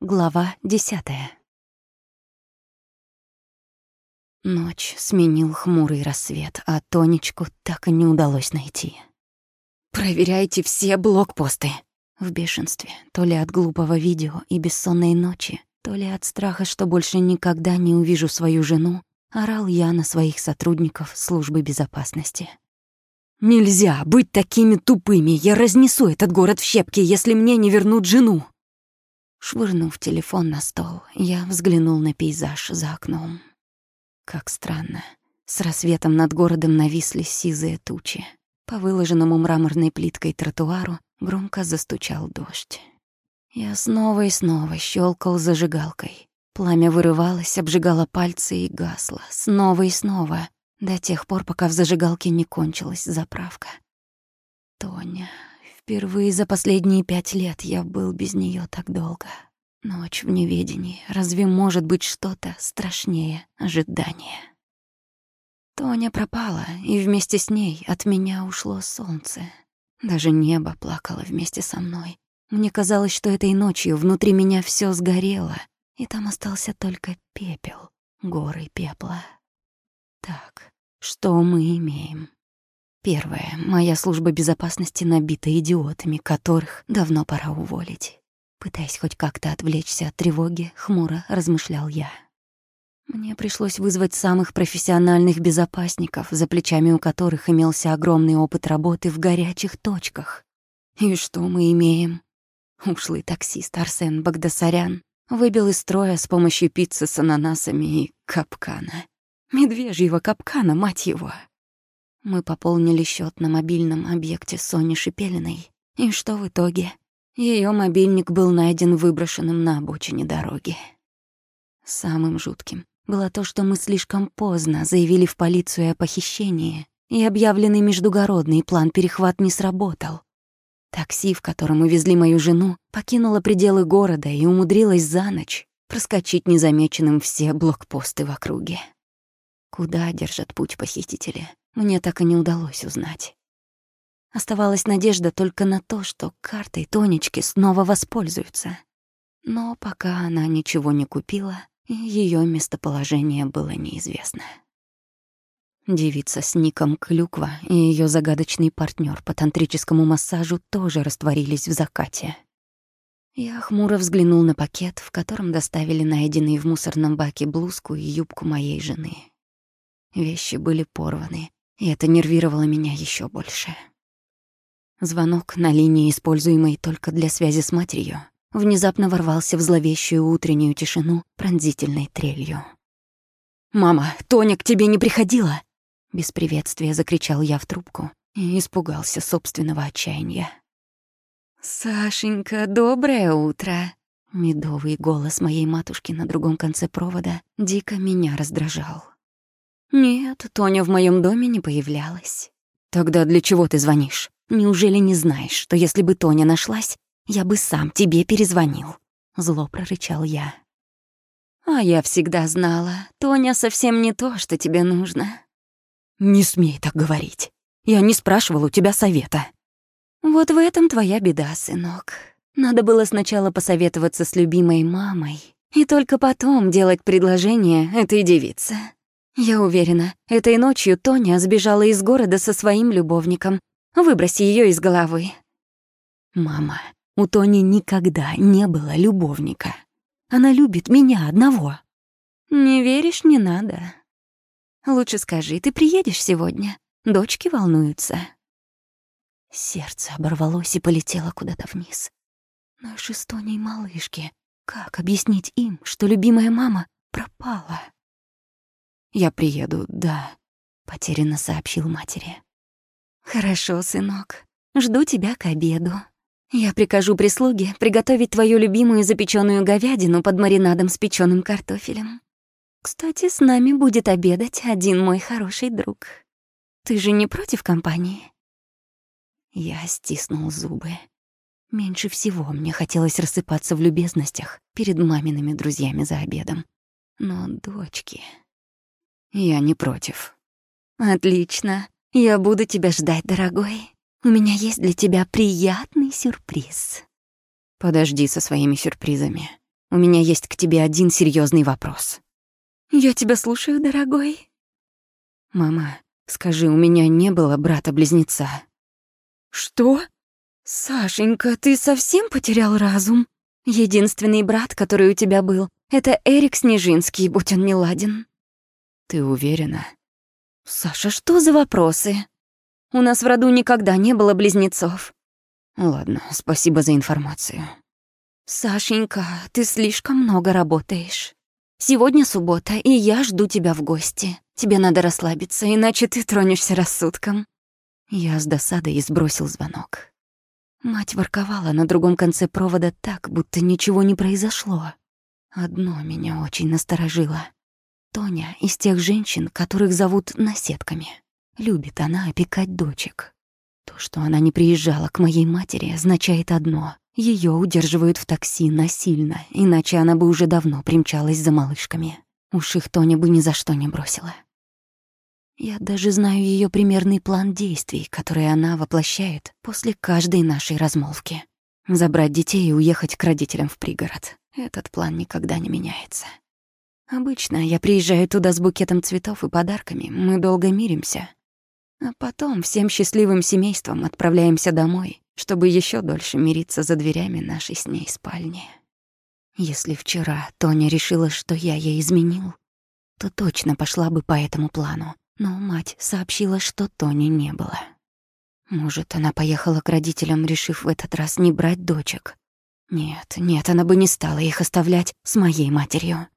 Глава десятая. Ночь сменил хмурый рассвет, а Тонечку так и не удалось найти. «Проверяйте все блокпосты!» В бешенстве, то ли от глупого видео и бессонной ночи, то ли от страха, что больше никогда не увижу свою жену, орал я на своих сотрудников службы безопасности. «Нельзя быть такими тупыми! Я разнесу этот город в щепки, если мне не вернут жену!» Швырнув телефон на стол, я взглянул на пейзаж за окном. Как странно. С рассветом над городом нависли сизые тучи. По выложенному мраморной плиткой тротуару громко застучал дождь. Я снова и снова щелкал зажигалкой. Пламя вырывалось, обжигало пальцы и гасло. Снова и снова. До тех пор, пока в зажигалке не кончилась заправка. Тоня. Впервые за последние пять лет я был без нее так долго. Ночь в неведении. Разве может быть что-то страшнее ожидания? Тоня пропала, и вместе с ней от меня ушло солнце. Даже небо плакало вместе со мной. Мне казалось, что этой ночью внутри меня все сгорело, и там остался только пепел, горы пепла. Так, что мы имеем? Первое. Моя служба безопасности набита идиотами, которых давно пора уволить. Пытаясь хоть как-то отвлечься от тревоги, хмуро размышлял я. Мне пришлось вызвать самых профессиональных безопасников, за плечами у которых имелся огромный опыт работы в горячих точках. И что мы имеем? Ушлый таксист Арсен Багдасарян выбил из строя с помощью пиццы с ананасами и капкана. Медвежьего капкана, мать его. Мы пополнили счет на мобильном объекте Сони Шипелиной. И что в итоге? Ее мобильник был найден выброшенным на обочине дороги. Самым жутким было то, что мы слишком поздно заявили в полицию о похищении, и объявленный междугородный план перехват не сработал. Такси, в котором увезли мою жену, покинуло пределы города и умудрилось за ночь проскочить незамеченным все блокпосты в округе. Куда держат путь похитители, мне так и не удалось узнать. Оставалась надежда только на то, что картой Тонечки снова воспользуются. Но пока она ничего не купила, ее местоположение было неизвестно. Девица с ником Клюква и ее загадочный партнер по тантрическому массажу тоже растворились в закате. Я хмуро взглянул на пакет, в котором доставили найденные в мусорном баке блузку и юбку моей жены. Вещи были порваны, и это нервировало меня еще больше. Звонок на линии, используемой только для связи с матерью, внезапно ворвался в зловещую утреннюю тишину пронзительной трелью. «Мама, Тоня к тебе не приходила?» Без приветствия закричал я в трубку и испугался собственного отчаяния. «Сашенька, доброе утро!» Медовый голос моей матушки на другом конце провода дико меня раздражал. «Нет, Тоня в моем доме не появлялась». «Тогда для чего ты звонишь?» Неужели не знаешь, что если бы Тоня нашлась, я бы сам тебе перезвонил?» Зло прорычал я. «А я всегда знала, Тоня совсем не то, что тебе нужно». «Не смей так говорить. Я не спрашивал у тебя совета». «Вот в этом твоя беда, сынок. Надо было сначала посоветоваться с любимой мамой, и только потом делать предложение этой девице. Я уверена, этой ночью Тоня сбежала из города со своим любовником, Выброси ее из головы. Мама, у Тони никогда не было любовника. Она любит меня одного. Не веришь, не надо. Лучше скажи, ты приедешь сегодня? Дочки волнуются. Сердце оборвалось и полетело куда-то вниз. Наши с Тоней малышки. Как объяснить им, что любимая мама пропала? «Я приеду, да», — потерянно сообщил матери. «Хорошо, сынок. Жду тебя к обеду. Я прикажу прислуге приготовить твою любимую запеченную говядину под маринадом с печеным картофелем. Кстати, с нами будет обедать один мой хороший друг. Ты же не против компании?» Я стиснул зубы. Меньше всего мне хотелось рассыпаться в любезностях перед мамиными друзьями за обедом. Но дочки... Я не против. «Отлично. Я буду тебя ждать, дорогой. У меня есть для тебя приятный сюрприз. Подожди со своими сюрпризами. у меня есть к тебе один серьезный вопрос». «Я тебя слушаю, дорогой». «Мама, скажи, у меня не было брата-близнеца?» «Что? Сашенька, ты совсем потерял разум? Единственный брат, который у тебя был, это Эрик Снежинский, будь он не ладен». «Ты уверена?» «Саша, что за вопросы? У нас в роду никогда не было близнецов». «Ладно, спасибо за информацию». «Сашенька, ты слишком много работаешь. Сегодня суббота, и я жду тебя в гости. Тебе надо расслабиться, иначе ты тронешься рассудком». Я с досадой сбросил звонок. Мать ворковала на другом конце провода так, будто ничего не произошло. Одно меня очень насторожило. Тоня из тех женщин, которых зовут наседками. Любит она опекать дочек. То, что она не приезжала к моей матери, означает одно. Ее удерживают в такси насильно, иначе она бы уже давно примчалась за малышками. Уж их Тоня бы ни за что не бросила. Я даже знаю ее примерный план действий, который она воплощает после каждой нашей размолвки. Забрать детей и уехать к родителям в пригород. Этот план никогда не меняется. Обычно я приезжаю туда с букетом цветов и подарками, мы долго миримся. А потом всем счастливым семейством отправляемся домой, чтобы еще дольше мириться за дверями нашей с ней спальни. Если вчера Тоня решила, что я ей изменил, то точно пошла бы по этому плану. Но мать сообщила, что Тони не было. Может, она поехала к родителям, решив в этот раз не брать дочек. Нет, нет, она бы не стала их оставлять с моей матерью.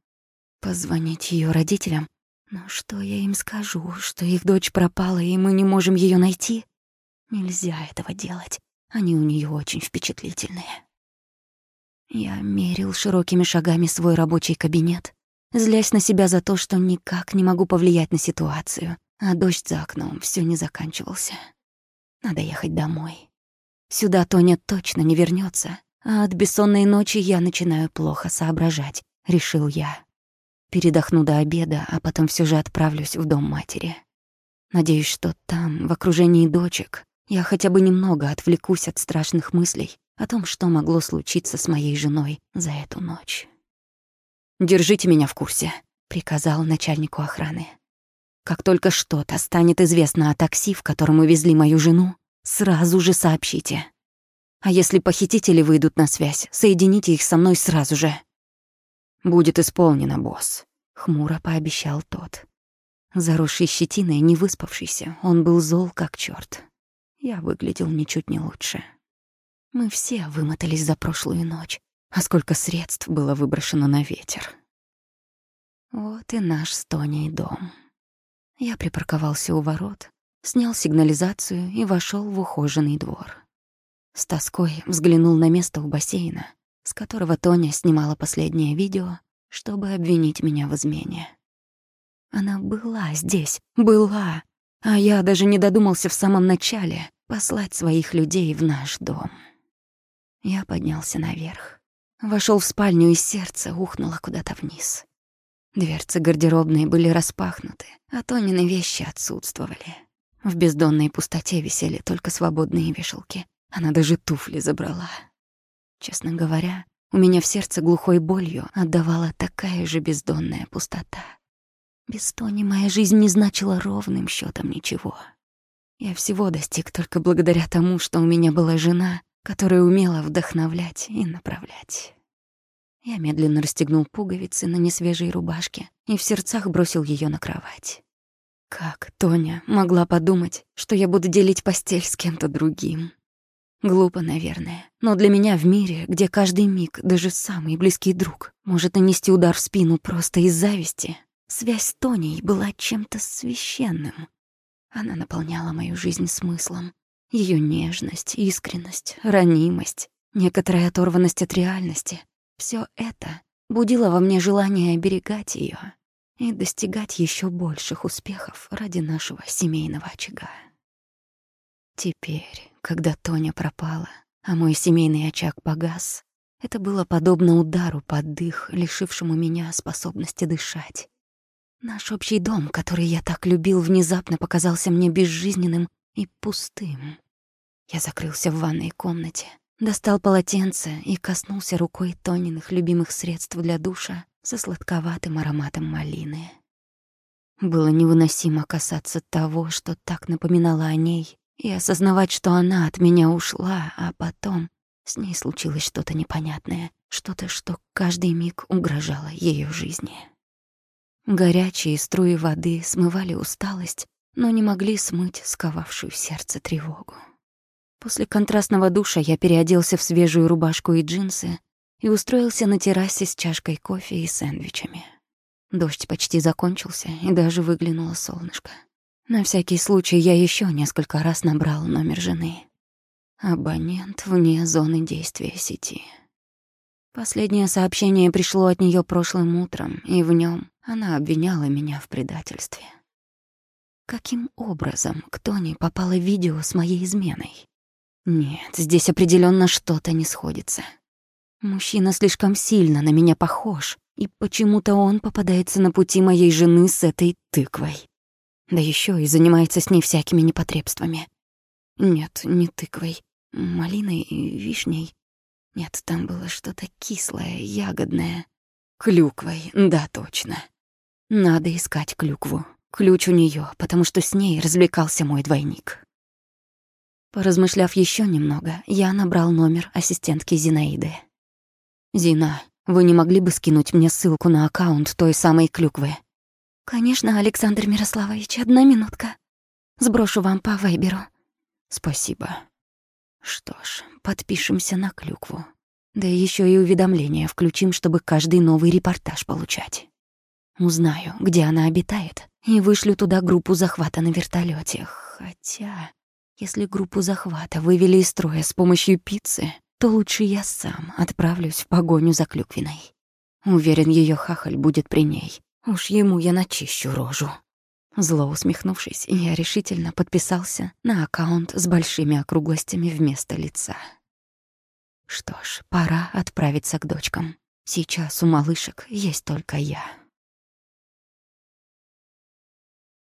Позвонить ее родителям? Но что я им скажу, что их дочь пропала, и мы не можем ее найти? Нельзя этого делать. Они у нее очень впечатлительные. Я мерил широкими шагами свой рабочий кабинет, злясь на себя за то, что никак не могу повлиять на ситуацию, а дождь за окном все не заканчивался. Надо ехать домой. Сюда Тоня точно не вернется, а от бессонной ночи я начинаю плохо соображать, решил я. Передохну до обеда, а потом все же отправлюсь в дом матери. Надеюсь, что там, в окружении дочек, я хотя бы немного отвлекусь от страшных мыслей о том, что могло случиться с моей женой за эту ночь. «Держите меня в курсе», — приказал начальнику охраны. «Как только что-то станет известно о такси, в котором увезли мою жену, сразу же сообщите. А если похитители выйдут на связь, соедините их со мной сразу же». «Будет исполнено, босс», — хмуро пообещал тот. Заросший щетиной, не выспавшийся, он был зол как чёрт. Я выглядел ничуть не лучше. Мы все вымотались за прошлую ночь, а сколько средств было выброшено на ветер. Вот и наш с Тоней дом. Я припарковался у ворот, снял сигнализацию и вошел в ухоженный двор. С тоской взглянул на место у бассейна, с которого Тоня снимала последнее видео, чтобы обвинить меня в измене. Она была здесь, была, а я даже не додумался в самом начале послать своих людей в наш дом. Я поднялся наверх, вошел в спальню, и сердце ухнуло куда-то вниз. Дверцы гардеробной были распахнуты, а Тонины вещи отсутствовали. В бездонной пустоте висели только свободные вешалки. Она даже туфли забрала. Честно говоря, у меня в сердце глухой болью отдавала такая же бездонная пустота. Без Тони моя жизнь не значила ровным счетом ничего. Я всего достиг только благодаря тому, что у меня была жена, которая умела вдохновлять и направлять. Я медленно расстегнул пуговицы на несвежей рубашке и в сердцах бросил ее на кровать. Как Тоня могла подумать, что я буду делить постель с кем-то другим? Глупо, наверное. Но для меня в мире, где каждый миг, даже самый близкий друг, может нанести удар в спину просто из зависти, связь с Тоней была чем-то священным. Она наполняла мою жизнь смыслом. Ее нежность, искренность, ранимость, некоторая оторванность от реальности — все это будило во мне желание оберегать ее и достигать еще больших успехов ради нашего семейного очага. Теперь, когда Тоня пропала, а мой семейный очаг погас, это было подобно удару под дых, лишившему меня способности дышать. Наш общий дом, который я так любил, внезапно показался мне безжизненным и пустым. Я закрылся в ванной комнате, Достал полотенце и коснулся рукой Тониных любимых средств для душа со сладковатым ароматом малины. Было невыносимо касаться того, что так напоминало о ней, и осознавать, что она от меня ушла, а потом с ней случилось что-то непонятное, что-то, что каждый миг угрожало ее жизни. Горячие струи воды смывали усталость, но не могли смыть сковавшую сердце тревогу. После контрастного душа я переоделся в свежую рубашку и джинсы и устроился на террасе с чашкой кофе и сэндвичами. Дождь почти закончился, и даже выглянуло солнышко. На всякий случай я еще несколько раз набрал номер жены. Абонент вне зоны действия сети. Последнее сообщение пришло от нее прошлым утром, и в нем она обвиняла меня в предательстве. Каким образом к Тони попало видео с моей изменой? Нет, здесь определенно что-то не сходится. Мужчина слишком сильно на меня похож, и почему-то он попадается на пути моей жены с этой тыквой. Да еще и занимается с ней всякими непотребствами. Нет, не тыквой, малиной и вишней. Нет, там было что-то кислое, ягодное. Клюквой, да, точно. Надо искать клюкву. Ключ у нее, потому что с ней развлекался мой двойник. Поразмышляв еще немного, я набрал номер ассистентки Зинаиды. «Зина, вы не могли бы скинуть мне ссылку на аккаунт той самой клюквы?» «Конечно, Александр Мирославович, одна минутка. Сброшу вам по вайберу». «Спасибо». Что ж, подпишемся на клюкву. Да еще и уведомления включим, чтобы каждый новый репортаж получать. Узнаю, где она обитает, и вышлю туда группу захвата на вертолете. Хотя... Если группу захвата вывели из строя с помощью пиццы, то лучше я сам отправлюсь в погоню за клюквиной. Уверен, ее хахаль будет при ней. Уж ему я начищу рожу. Зло усмехнувшись, я решительно подписался на аккаунт с большими округлостями вместо лица. Что ж, пора отправиться к дочкам. Сейчас у малышек есть только я.